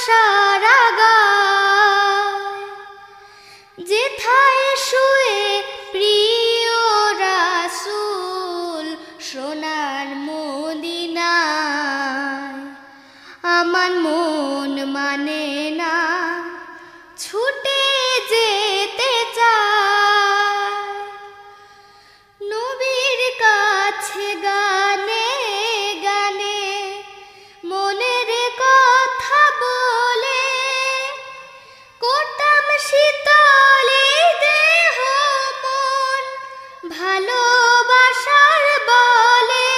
মাখতাম সারা যেথায় শুয়ে সোনার আমার ভালোবাসার বলে।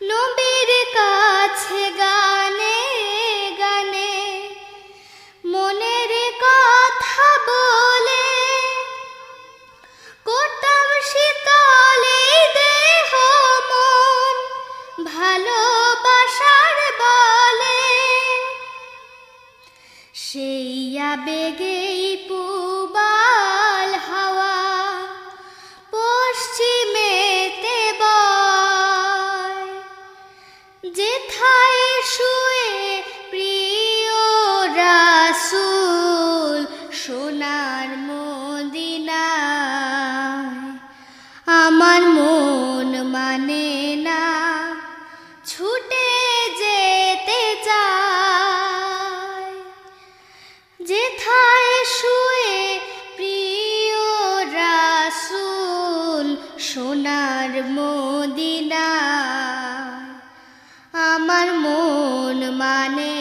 নবীর কাছে গানে গানে, মনের কথা বলে। করতাম শীতলে দেহ মন, ভালোবাসার বলে। সেই আবেগেই মন না ছুটে যেতে চায়। যেথায় শুয়ে প্রিয় রাসুল সোনার মদিনা আমার মন মানে